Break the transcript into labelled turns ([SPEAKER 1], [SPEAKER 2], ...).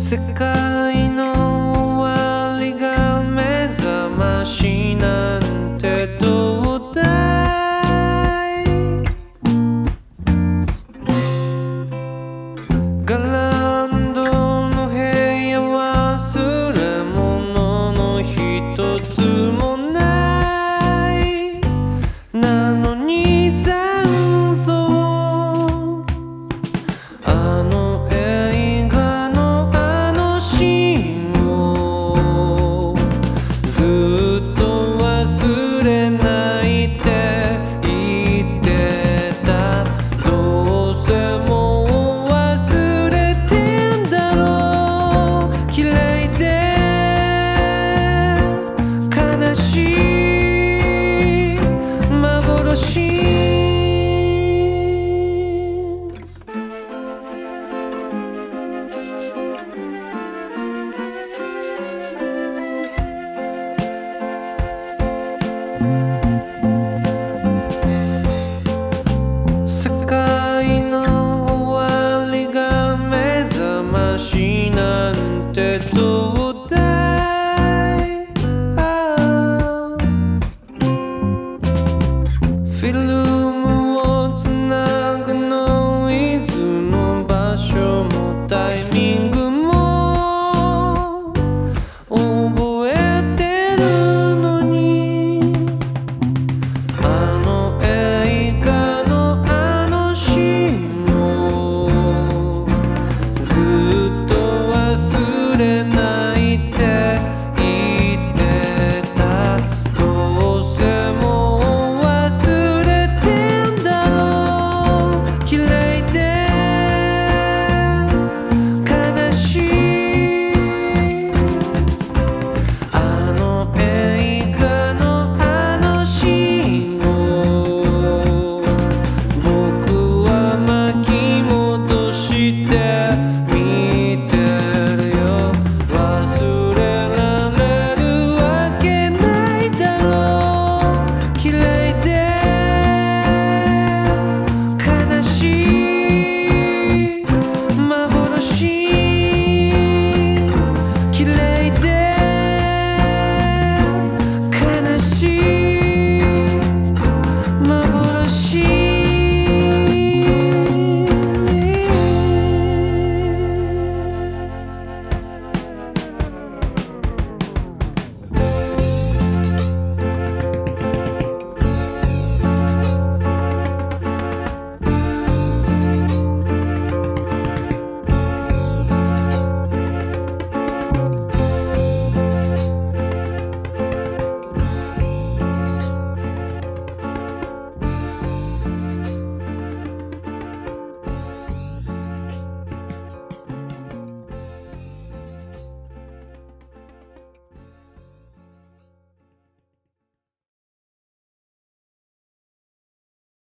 [SPEAKER 1] 世界の